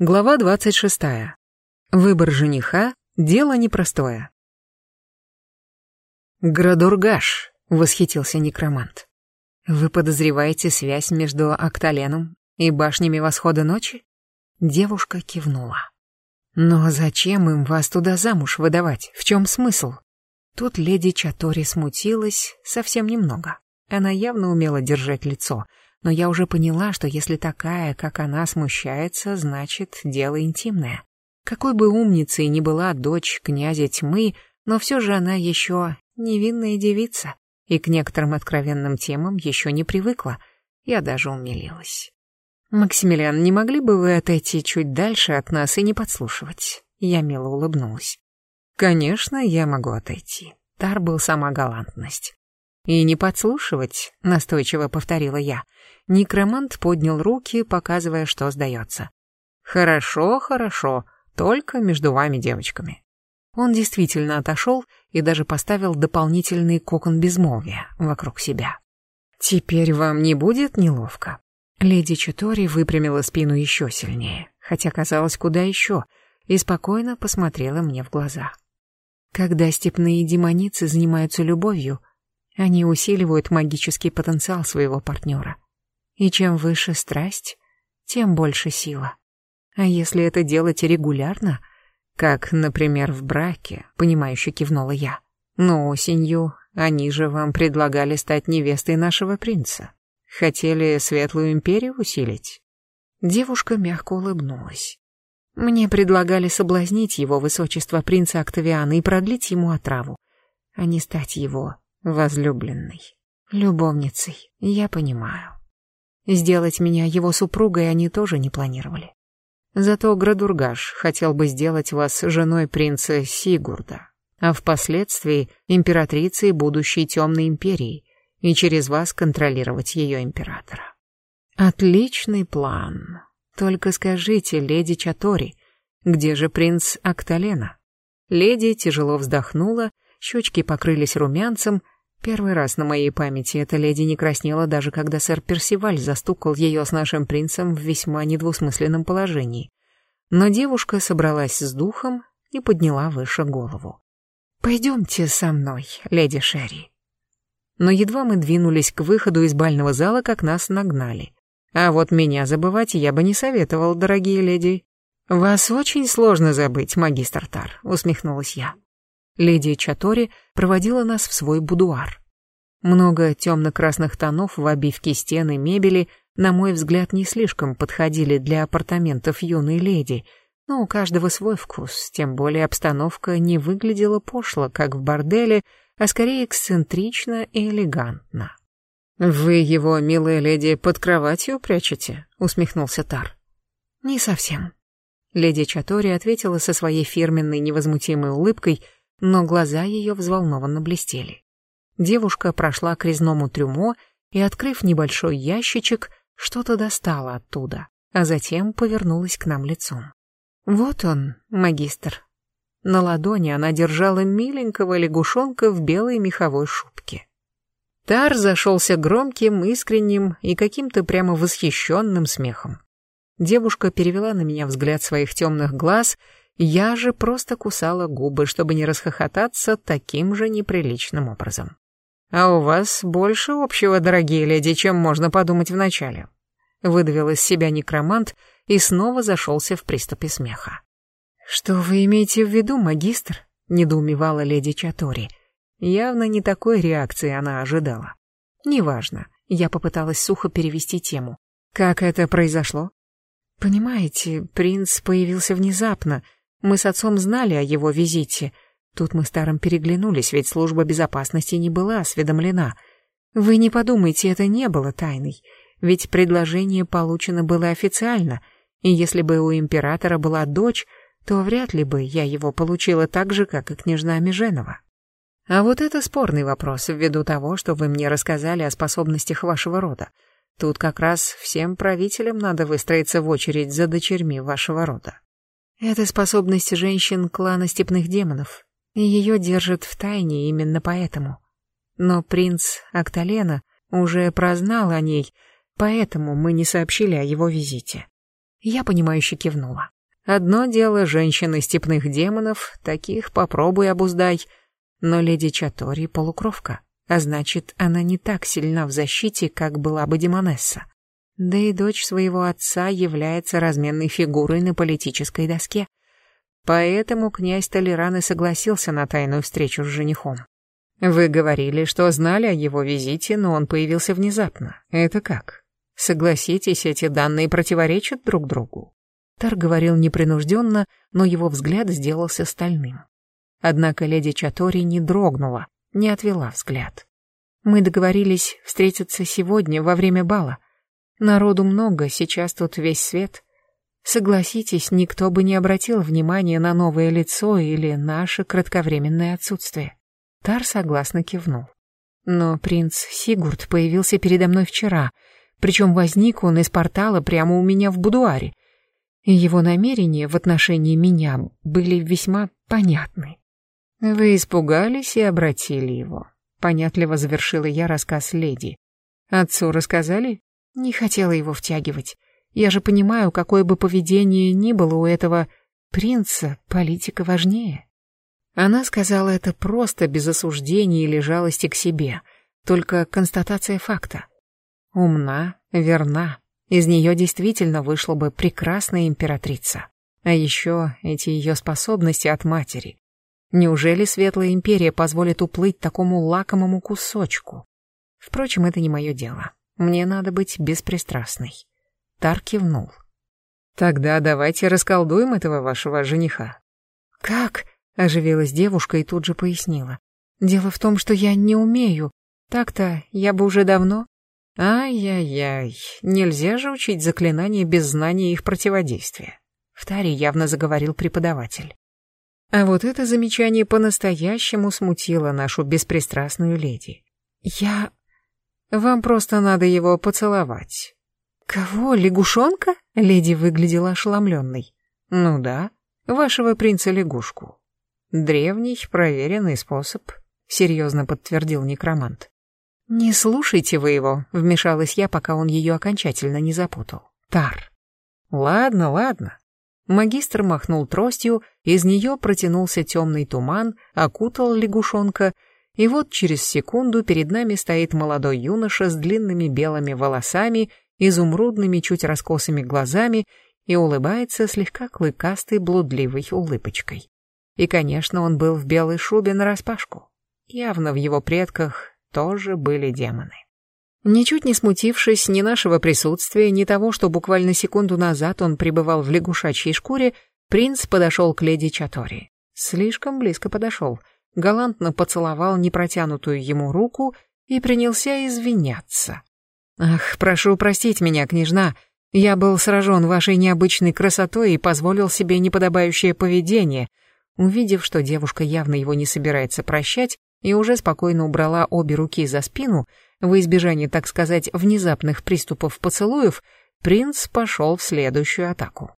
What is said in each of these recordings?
Глава 26. Выбор жениха — дело непростое. «Градургаш», — восхитился некромант. «Вы подозреваете связь между Акталеном и башнями восхода ночи?» Девушка кивнула. «Но зачем им вас туда замуж выдавать? В чем смысл?» Тут леди Чатори смутилась совсем немного. Она явно умела держать лицо — но я уже поняла, что если такая, как она, смущается, значит, дело интимное. Какой бы умницей ни была дочь князя тьмы, но все же она еще невинная девица, и к некоторым откровенным темам еще не привыкла. Я даже умилилась. «Максимилиан, не могли бы вы отойти чуть дальше от нас и не подслушивать?» Я мило улыбнулась. «Конечно, я могу отойти». Тар был сама галантность. «И не подслушивать», — настойчиво повторила я. Некромант поднял руки, показывая, что сдается. «Хорошо, хорошо, только между вами девочками». Он действительно отошел и даже поставил дополнительный кокон безмолвия вокруг себя. «Теперь вам не будет неловко?» Леди Читори выпрямила спину еще сильнее, хотя казалось куда еще, и спокойно посмотрела мне в глаза. Когда степные демоницы занимаются любовью, они усиливают магический потенциал своего партнера. И чем выше страсть, тем больше сила. А если это делать регулярно, как, например, в браке, понимающе кивнула я. Но осенью они же вам предлагали стать невестой нашего принца. Хотели Светлую Империю усилить? Девушка мягко улыбнулась. Мне предлагали соблазнить его высочество принца Октавиана и продлить ему отраву, а не стать его возлюбленной, любовницей, я понимаю. Сделать меня его супругой они тоже не планировали. Зато Градургаш хотел бы сделать вас женой принца Сигурда, а впоследствии императрицей будущей Темной Империи и через вас контролировать ее императора. Отличный план. Только скажите, леди Чатори, где же принц Акталена? Леди тяжело вздохнула, щечки покрылись румянцем, Первый раз на моей памяти эта леди не краснела, даже когда сэр Персиваль застукал ее с нашим принцем в весьма недвусмысленном положении. Но девушка собралась с духом и подняла выше голову. «Пойдемте со мной, леди Шерри». Но едва мы двинулись к выходу из бального зала, как нас нагнали. А вот меня забывать я бы не советовал, дорогие леди. «Вас очень сложно забыть, магистр Тар», — усмехнулась я. Леди Чатори проводила нас в свой будуар. Много темно-красных тонов в обивке стены мебели, на мой взгляд, не слишком подходили для апартаментов юной леди, но у каждого свой вкус, тем более обстановка не выглядела пошло, как в борделе, а скорее эксцентрично и элегантно. «Вы его, милая леди, под кроватью прячете?» — усмехнулся Тар. «Не совсем». Леди Чатори ответила со своей фирменной невозмутимой улыбкой — но глаза ее взволнованно блестели. Девушка прошла к резному трюмо и, открыв небольшой ящичек, что-то достала оттуда, а затем повернулась к нам лицом. «Вот он, магистр». На ладони она держала миленького лягушонка в белой меховой шубке. Тар зашелся громким, искренним и каким-то прямо восхищенным смехом. Девушка перевела на меня взгляд своих темных глаз я же просто кусала губы, чтобы не расхохотаться таким же неприличным образом. «А у вас больше общего, дорогие леди, чем можно подумать вначале», выдавил из себя некромант и снова зашелся в приступе смеха. «Что вы имеете в виду, магистр?» — недоумевала леди Чатори. Явно не такой реакции она ожидала. «Неважно», — я попыталась сухо перевести тему. «Как это произошло?» «Понимаете, принц появился внезапно, мы с отцом знали о его визите. Тут мы старым переглянулись, ведь служба безопасности не была осведомлена. Вы не подумайте, это не было тайной. Ведь предложение получено было официально, и если бы у императора была дочь, то вряд ли бы я его получила так же, как и княжна Меженова. А вот это спорный вопрос, ввиду того, что вы мне рассказали о способностях вашего рода. Тут как раз всем правителям надо выстроиться в очередь за дочерьми вашего рода. Это способность женщин клана степных демонов, ее держат в тайне именно поэтому. Но принц Акталена уже прознал о ней, поэтому мы не сообщили о его визите. Я, понимающе кивнула. Одно дело женщины степных демонов, таких попробуй обуздай, но леди Чатори полукровка, а значит, она не так сильна в защите, как была бы Демонесса. Да и дочь своего отца является разменной фигурой на политической доске. Поэтому князь Толеран и согласился на тайную встречу с женихом. Вы говорили, что знали о его визите, но он появился внезапно. Это как? Согласитесь, эти данные противоречат друг другу. Тар говорил непринужденно, но его взгляд сделался стальным. Однако леди Чатори не дрогнула, не отвела взгляд. Мы договорились встретиться сегодня во время бала. Народу много, сейчас тут весь свет. Согласитесь, никто бы не обратил внимания на новое лицо или наше кратковременное отсутствие. Тар согласно кивнул. Но принц Сигурд появился передо мной вчера, причем возник он из портала прямо у меня в будуаре. И его намерения в отношении меня были весьма понятны. Вы испугались и обратили его. Понятливо завершила я рассказ леди. Отцу рассказали? Не хотела его втягивать. Я же понимаю, какое бы поведение ни было у этого принца, политика важнее. Она сказала это просто, без осуждения или жалости к себе, только констатация факта. Умна, верна, из нее действительно вышла бы прекрасная императрица. А еще эти ее способности от матери. Неужели Светлая Империя позволит уплыть такому лакомому кусочку? Впрочем, это не мое дело. Мне надо быть беспристрастной. Тар кивнул. Тогда давайте расколдуем этого вашего жениха. Как? Оживилась девушка и тут же пояснила. Дело в том, что я не умею. Так-то я бы уже давно... Ай-яй-яй, нельзя же учить заклинания без знания их противодействия. В таре явно заговорил преподаватель. А вот это замечание по-настоящему смутило нашу беспристрастную леди. Я... Вам просто надо его поцеловать. Кого, лягушонка? Леди выглядела ошеломленной. Ну да, вашего принца-лягушку. Древний, проверенный способ, серьезно подтвердил некромант. Не слушайте вы его, вмешалась я, пока он ее окончательно не запутал. Тар. Ладно, ладно. Магистр махнул тростью, из нее протянулся темный туман, окутал лягушонка, и вот через секунду перед нами стоит молодой юноша с длинными белыми волосами, изумрудными чуть раскосыми глазами и улыбается слегка клыкастой блудливой улыбочкой. И, конечно, он был в белой шубе нараспашку. Явно в его предках тоже были демоны. Ничуть не смутившись ни нашего присутствия, ни того, что буквально секунду назад он пребывал в лягушачьей шкуре, принц подошел к леди Чатори. Слишком близко подошел, галантно поцеловал непротянутую ему руку и принялся извиняться. «Ах, прошу простить меня, княжна, я был сражен вашей необычной красотой и позволил себе неподобающее поведение», Увидев, что девушка явно его не собирается прощать, и уже спокойно убрала обе руки за спину, во избежание, так сказать, внезапных приступов поцелуев, принц пошел в следующую атаку.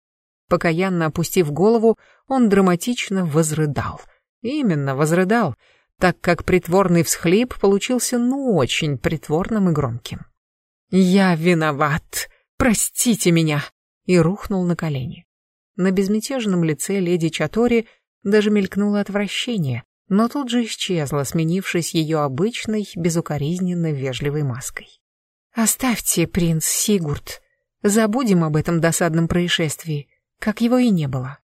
Покаянно опустив голову, он драматично возрыдал. Именно возрыдал, так как притворный всхлип получился ну очень притворным и громким. «Я виноват! Простите меня!» и рухнул на колени. На безмятежном лице леди Чатори даже мелькнуло отвращение, но тут же исчезло, сменившись ее обычной, безукоризненно вежливой маской. «Оставьте, принц Сигурд. Забудем об этом досадном происшествии, как его и не было».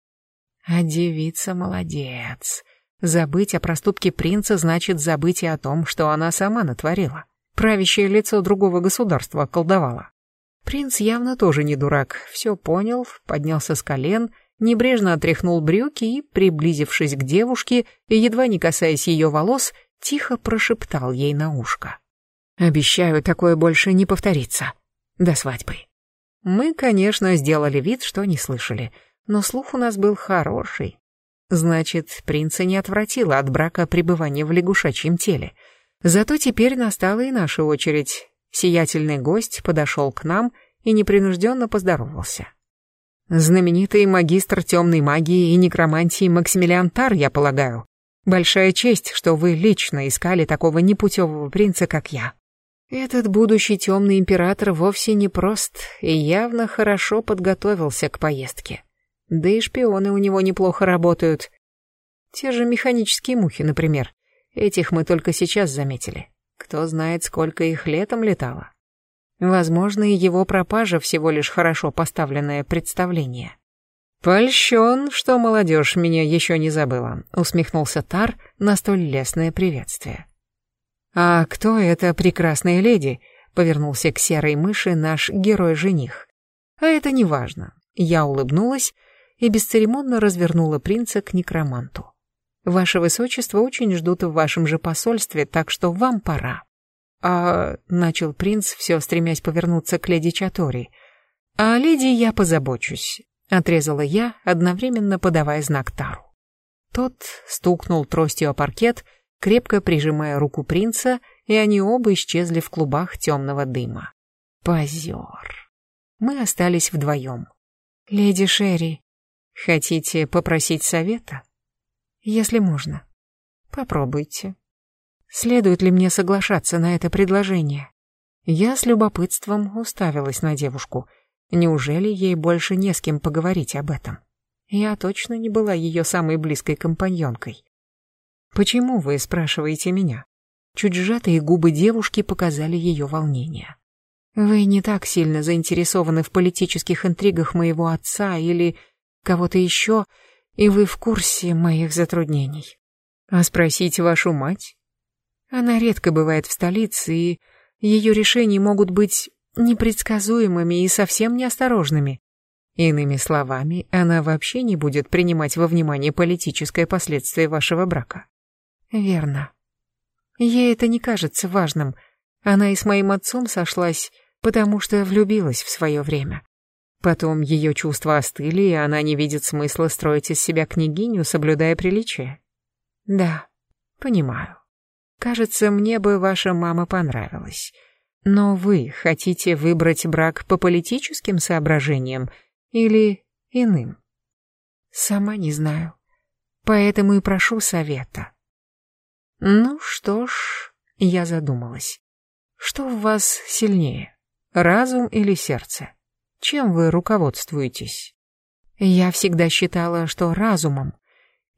А девица молодец. Забыть о проступке принца значит забыть и о том, что она сама натворила. Правящее лицо другого государства околдовала. Принц явно тоже не дурак, все понял, поднялся с колен небрежно отряхнул брюки и, приблизившись к девушке и едва не касаясь ее волос, тихо прошептал ей на ушко. «Обещаю, такое больше не повторится. До свадьбы». Мы, конечно, сделали вид, что не слышали, но слух у нас был хороший. Значит, принца не отвратило от брака пребывания в лягушачьем теле. Зато теперь настала и наша очередь. Сиятельный гость подошел к нам и непринужденно поздоровался. Знаменитый магистр темной магии и некромантии Максимилиан Тар, я полагаю. Большая честь, что вы лично искали такого непутевого принца, как я. Этот будущий темный император вовсе не прост и явно хорошо подготовился к поездке. Да и шпионы у него неплохо работают. Те же механические мухи, например. Этих мы только сейчас заметили. Кто знает, сколько их летом летало. Возможно, и его пропажа всего лишь хорошо поставленное представление. «Польщен, что молодежь меня еще не забыла», — усмехнулся Тар на столь лестное приветствие. «А кто эта прекрасная леди?» — повернулся к серой мыши наш герой-жених. «А это не важно». Я улыбнулась и бесцеремонно развернула принца к некроманту. «Ваше высочество очень ждут в вашем же посольстве, так что вам пора». «А...» — начал принц, все стремясь повернуться к леди Чатори. «А леди я позабочусь», — отрезала я, одновременно подавая знак Тару. Тот стукнул тростью о паркет, крепко прижимая руку принца, и они оба исчезли в клубах темного дыма. Позер. Мы остались вдвоем. «Леди Шерри, хотите попросить совета?» «Если можно. Попробуйте». Следует ли мне соглашаться на это предложение? Я с любопытством уставилась на девушку. Неужели ей больше не с кем поговорить об этом? Я точно не была ее самой близкой компаньонкой. «Почему вы спрашиваете меня?» Чуть сжатые губы девушки показали ее волнение. «Вы не так сильно заинтересованы в политических интригах моего отца или кого-то еще, и вы в курсе моих затруднений. А спросить вашу мать? Она редко бывает в столице, и ее решения могут быть непредсказуемыми и совсем неосторожными. Иными словами, она вообще не будет принимать во внимание политическое последствие вашего брака. Верно. Ей это не кажется важным. Она и с моим отцом сошлась, потому что влюбилась в свое время. Потом ее чувства остыли, и она не видит смысла строить из себя княгиню, соблюдая приличие. Да, понимаю. Кажется, мне бы ваша мама понравилась. Но вы хотите выбрать брак по политическим соображениям или иным? Сама не знаю. Поэтому и прошу совета. Ну что ж, я задумалась. Что в вас сильнее, разум или сердце? Чем вы руководствуетесь? Я всегда считала, что разумом.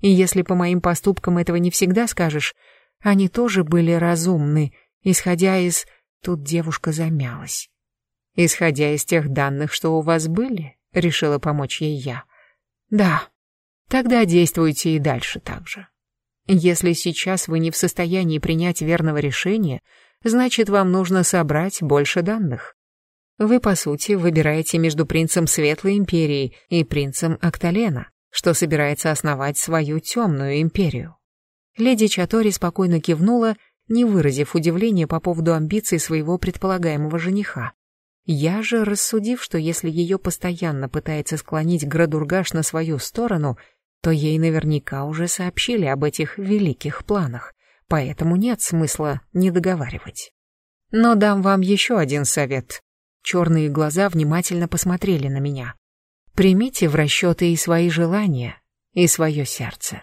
И если по моим поступкам этого не всегда скажешь, они тоже были разумны, исходя из... Тут девушка замялась. Исходя из тех данных, что у вас были, решила помочь ей я. Да, тогда действуйте и дальше так же. Если сейчас вы не в состоянии принять верного решения, значит, вам нужно собрать больше данных. Вы, по сути, выбираете между принцем Светлой Империи и принцем Акталена, что собирается основать свою темную империю. Леди Чатори спокойно кивнула, не выразив удивления по поводу амбиций своего предполагаемого жениха. Я же, рассудив, что если ее постоянно пытается склонить Градургаш на свою сторону, то ей наверняка уже сообщили об этих великих планах, поэтому нет смысла не договаривать. Но дам вам еще один совет. Черные глаза внимательно посмотрели на меня. Примите в расчеты и свои желания, и свое сердце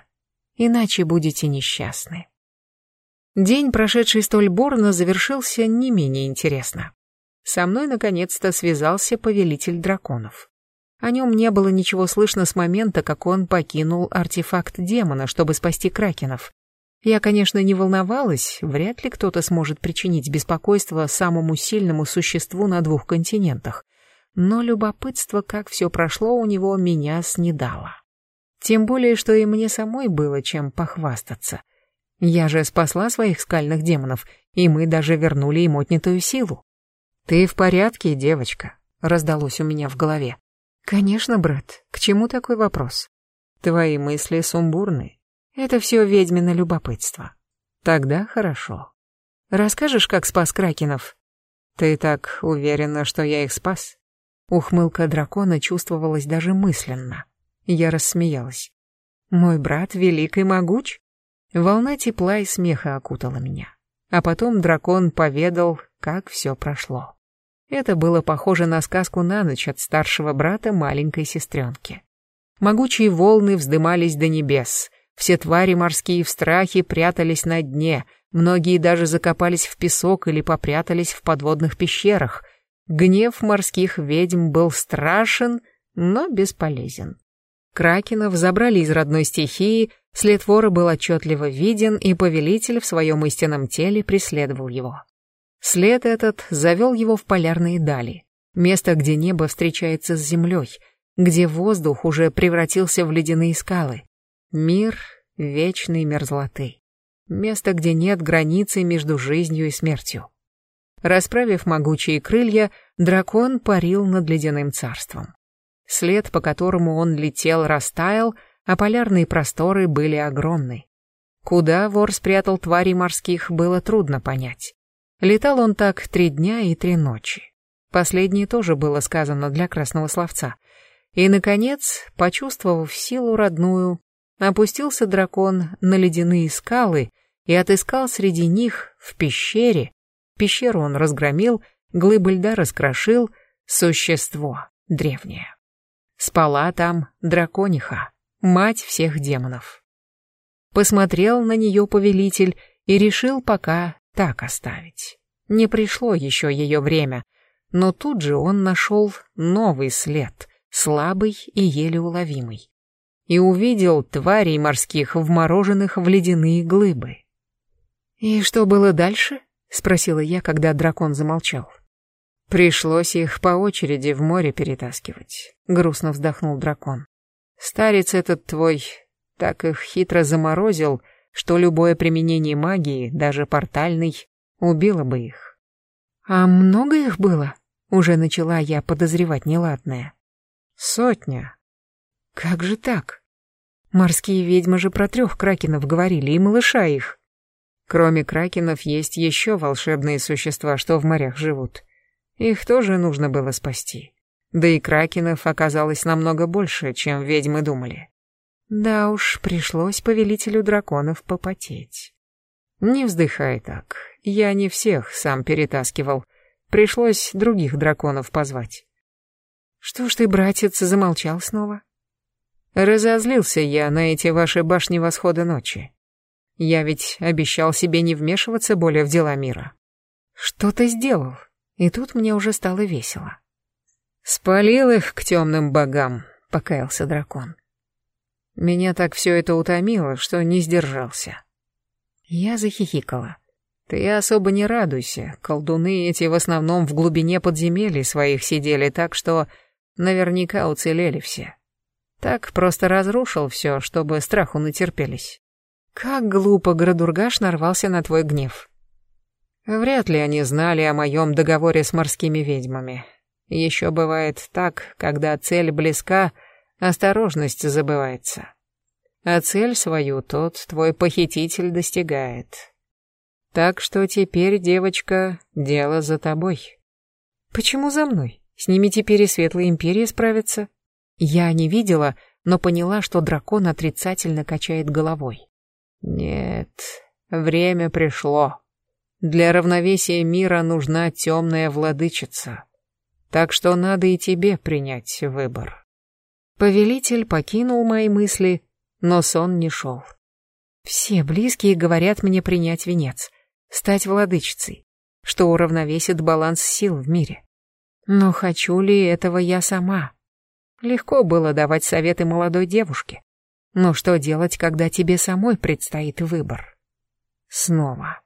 иначе будете несчастны. День, прошедший столь бурно, завершился не менее интересно. Со мной наконец-то связался повелитель драконов. О нем не было ничего слышно с момента, как он покинул артефакт демона, чтобы спасти кракенов. Я, конечно, не волновалась, вряд ли кто-то сможет причинить беспокойство самому сильному существу на двух континентах, но любопытство, как все прошло у него, меня снедало. Тем более, что и мне самой было чем похвастаться. Я же спасла своих скальных демонов, и мы даже вернули им отнятую силу. «Ты в порядке, девочка?» — раздалось у меня в голове. «Конечно, брат. К чему такой вопрос?» «Твои мысли сумбурны. Это все ведьмино любопытство. Тогда хорошо. Расскажешь, как спас кракенов?» «Ты так уверена, что я их спас?» Ухмылка дракона чувствовалась даже мысленно. Я рассмеялась. Мой брат велик и могуч? Волна тепла и смеха окутала меня. А потом дракон поведал, как все прошло. Это было похоже на сказку на ночь от старшего брата маленькой сестренки. Могучие волны вздымались до небес, Все твари морские в страхе прятались на дне, многие даже закопались в песок или попрятались в подводных пещерах. Гнев морских ведьм был страшен, но бесполезен. Кракенов забрали из родной стихии, след вора был отчетливо виден, и повелитель в своем истинном теле преследовал его. След этот завел его в полярные дали, место, где небо встречается с землей, где воздух уже превратился в ледяные скалы. Мир вечной мерзлоты. Место, где нет границы между жизнью и смертью. Расправив могучие крылья, дракон парил над ледяным царством. След, по которому он летел, растаял, а полярные просторы были огромны. Куда вор спрятал тварей морских, было трудно понять. Летал он так три дня и три ночи. Последнее тоже было сказано для красного словца. И, наконец, почувствовав силу родную, опустился дракон на ледяные скалы и отыскал среди них, в пещере, пещеру он разгромил, глыбы льда раскрошил, существо древнее. Спала там дракониха, мать всех демонов. Посмотрел на нее повелитель и решил пока так оставить. Не пришло еще ее время, но тут же он нашел новый след, слабый и еле уловимый, и увидел тварей морских, вмороженных в ледяные глыбы. «И что было дальше?» — спросила я, когда дракон замолчал. Пришлось их по очереди в море перетаскивать, грустно вздохнул дракон. Старец этот твой так их хитро заморозил, что любое применение магии, даже портальной, убило бы их. А много их было? Уже начала я подозревать неладное. Сотня. Как же так? Морские ведьмы же про трех кракенов говорили, и малыша их. Кроме кракенов есть еще волшебные существа, что в морях живут. Их тоже нужно было спасти. Да и кракенов оказалось намного больше, чем ведьмы думали. Да уж, пришлось повелителю драконов попотеть. Не вздыхай так, я не всех сам перетаскивал. Пришлось других драконов позвать. Что ж ты, братец, замолчал снова? Разозлился я на эти ваши башни восхода ночи. Я ведь обещал себе не вмешиваться более в дела мира. Что ты сделал? И тут мне уже стало весело. «Спалил их к темным богам», — покаялся дракон. Меня так все это утомило, что не сдержался. Я захихикала. Ты особо не радуйся, колдуны эти в основном в глубине подземелий своих сидели, так что наверняка уцелели все. Так просто разрушил все, чтобы страху натерпелись. Как глупо Градургаш нарвался на твой гнев. Вряд ли они знали о моем договоре с морскими ведьмами. Еще бывает так, когда цель близка, осторожность забывается. А цель свою тот твой похититель достигает. Так что теперь, девочка, дело за тобой. Почему за мной? С ними теперь и Светлая Империя справится. Я не видела, но поняла, что дракон отрицательно качает головой. Нет, время пришло. Для равновесия мира нужна темная владычица. Так что надо и тебе принять выбор. Повелитель покинул мои мысли, но сон не шел. Все близкие говорят мне принять венец, стать владычицей, что уравновесит баланс сил в мире. Но хочу ли этого я сама? Легко было давать советы молодой девушке. Но что делать, когда тебе самой предстоит выбор? Снова.